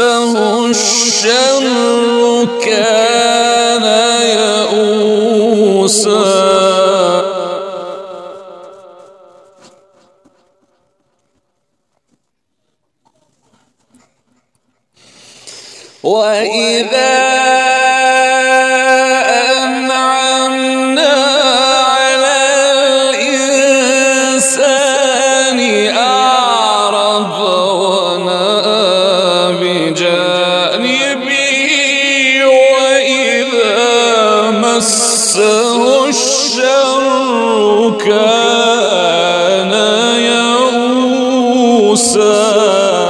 مسه الشر كان يئوسا. وإذا مسه الشر كان يئوسا.